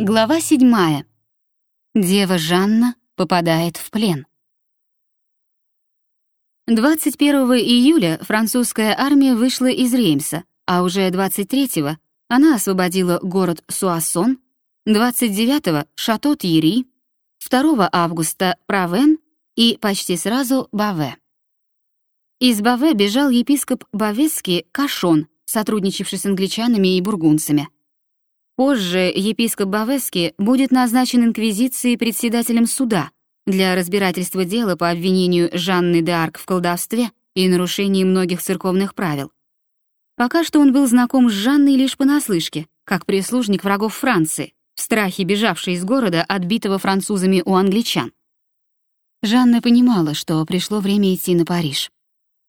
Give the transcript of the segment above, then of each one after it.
Глава 7. Дева Жанна попадает в плен. 21 июля французская армия вышла из Реймса, а уже 23-го она освободила город Суассон, 29-го — Шато-Тьери, 2 августа — Правен и почти сразу — Баве. Из Баве бежал епископ Бавесский Кашон, сотрудничавший с англичанами и бургунцами. Позже епископ Бавески будет назначен инквизицией председателем суда для разбирательства дела по обвинению Жанны де Арк в колдовстве и нарушении многих церковных правил. Пока что он был знаком с Жанной лишь понаслышке, как прислужник врагов Франции, в страхе бежавший из города, отбитого французами у англичан. Жанна понимала, что пришло время идти на Париж.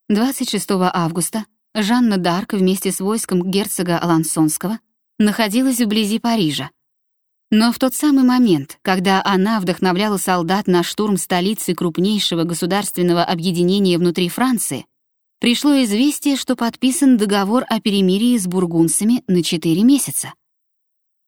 26 августа Жанна Д'Арк вместе с войском герцога Алансонского находилась вблизи Парижа. Но в тот самый момент, когда она вдохновляла солдат на штурм столицы крупнейшего государственного объединения внутри Франции, пришло известие, что подписан договор о перемирии с бургунцами на 4 месяца.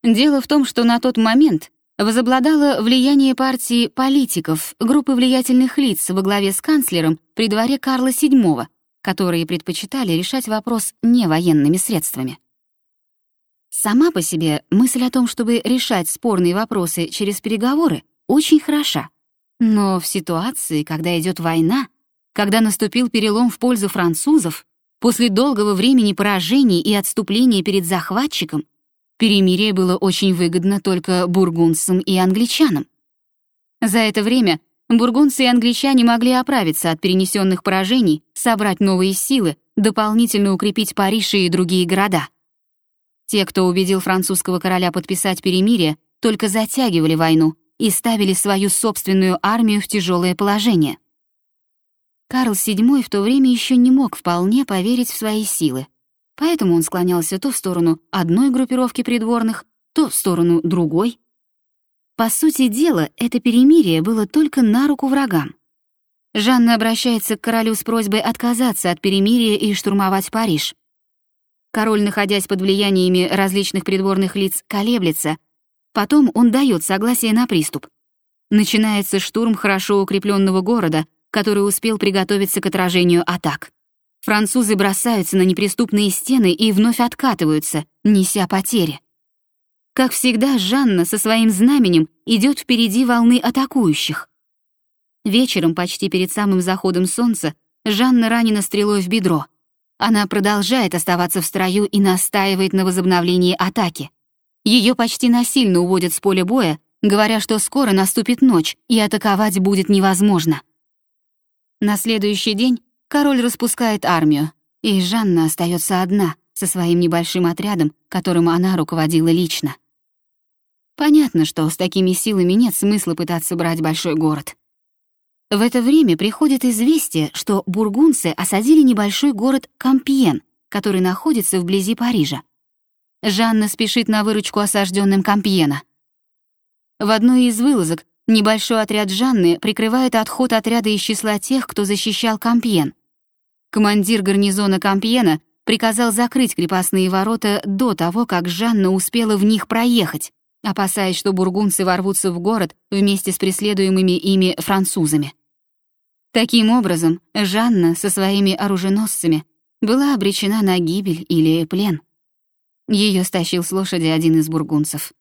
Дело в том, что на тот момент возобладало влияние партии политиков, группы влиятельных лиц во главе с канцлером при дворе Карла VII, которые предпочитали решать вопрос не военными средствами. Сама по себе мысль о том, чтобы решать спорные вопросы через переговоры, очень хороша. Но в ситуации, когда идет война, когда наступил перелом в пользу французов, после долгого времени поражений и отступления перед захватчиком, перемирие было очень выгодно только бургунцам и англичанам. За это время бургунцы и англичане могли оправиться от перенесенных поражений, собрать новые силы, дополнительно укрепить Париж и другие города — те, кто убедил французского короля подписать перемирие, только затягивали войну и ставили свою собственную армию в тяжелое положение. Карл VII в то время еще не мог вполне поверить в свои силы, поэтому он склонялся то в сторону одной группировки придворных, то в сторону другой. По сути дела, это перемирие было только на руку врагам. Жанна обращается к королю с просьбой отказаться от перемирия и штурмовать Париж. Король, находясь под влияниями различных придворных лиц, колеблется. Потом он дает согласие на приступ. Начинается штурм хорошо укрепленного города, который успел приготовиться к отражению атак. Французы бросаются на неприступные стены и вновь откатываются, неся потери. Как всегда, Жанна со своим знаменем идет впереди волны атакующих. Вечером, почти перед самым заходом солнца, Жанна ранена стрелой в бедро. Она продолжает оставаться в строю и настаивает на возобновлении атаки. Ее почти насильно уводят с поля боя, говоря, что скоро наступит ночь, и атаковать будет невозможно. На следующий день король распускает армию, и Жанна остается одна со своим небольшим отрядом, которым она руководила лично. Понятно, что с такими силами нет смысла пытаться брать большой город. В это время приходит известие, что бургунцы осадили небольшой город Кампьен, который находится вблизи Парижа. Жанна спешит на выручку осажденным Кампьена. В одной из вылазок небольшой отряд Жанны прикрывает отход отряда из числа тех, кто защищал Кампьен. Командир гарнизона Кампьена приказал закрыть крепостные ворота до того, как Жанна успела в них проехать, опасаясь, что бургунцы ворвутся в город вместе с преследуемыми ими французами. Таким образом, Жанна со своими оруженосцами была обречена на гибель или плен. Ее стащил с лошади один из бургунцев.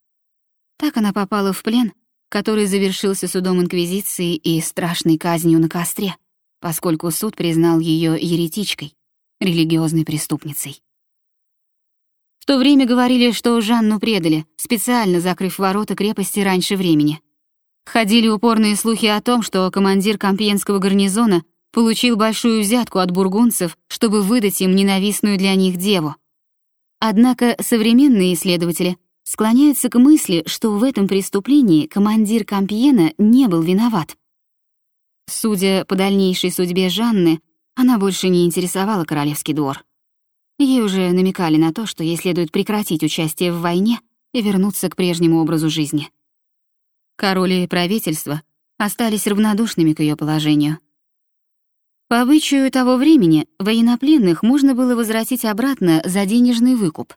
Так она попала в плен, который завершился судом Инквизиции и страшной казнью на костре, поскольку суд признал ее еретичкой, религиозной преступницей. В то время говорили, что Жанну предали, специально закрыв ворота крепости раньше времени — Ходили упорные слухи о том, что командир Кампьенского гарнизона получил большую взятку от бургунцев, чтобы выдать им ненавистную для них деву. Однако современные исследователи склоняются к мысли, что в этом преступлении командир Кампьена не был виноват. Судя по дальнейшей судьбе Жанны, она больше не интересовала королевский двор. Ей уже намекали на то, что ей следует прекратить участие в войне и вернуться к прежнему образу жизни. Король и правительство остались равнодушными к ее положению. По обычаю того времени военнопленных можно было возвратить обратно за денежный выкуп.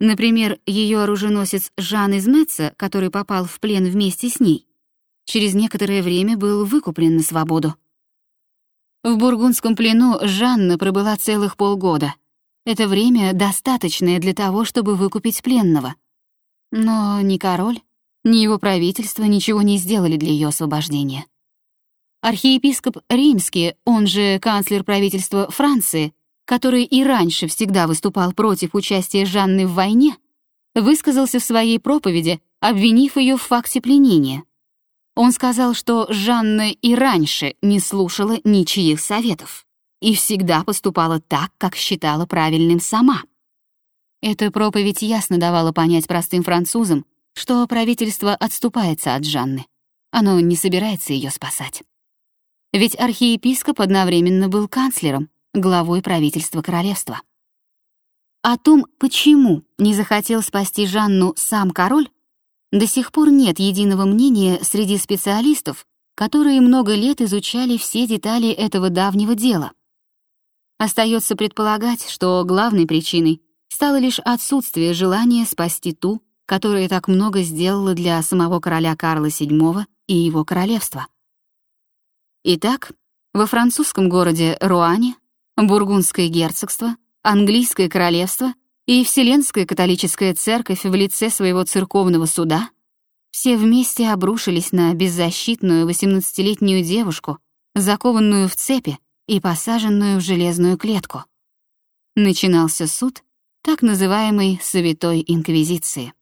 Например, ее оруженосец Жан из Метца, который попал в плен вместе с ней, через некоторое время был выкуплен на свободу. В бургундском плену Жанна пробыла целых полгода. Это время достаточное для того, чтобы выкупить пленного. Но ни король, ни его правительство ничего не сделали для ее освобождения. Архиепископ Римский, он же канцлер правительства Франции, который и раньше всегда выступал против участия Жанны в войне, высказался в своей проповеди, обвинив ее в факте пленения. Он сказал, что Жанна и раньше не слушала ничьих советов и всегда поступала так, как считала правильным сама. Эта проповедь ясно давала понять простым французам, что правительство отступается от Жанны. Оно не собирается ее спасать. Ведь архиепископ одновременно был канцлером, главой правительства королевства. О том, почему не захотел спасти Жанну сам король, до сих пор нет единого мнения среди специалистов, которые много лет изучали все детали этого давнего дела. Остается предполагать, что главной причиной стало лишь отсутствие желания спасти ту, которая так много сделала для самого короля Карла VII и его королевства. Итак, во французском городе Руане, Бургундское герцогство, Английское королевство и Вселенская католическая церковь в лице своего церковного суда все вместе обрушились на беззащитную 18-летнюю девушку, закованную в цепи и посаженную в железную клетку. Начинался суд так называемой Святой Инквизиции.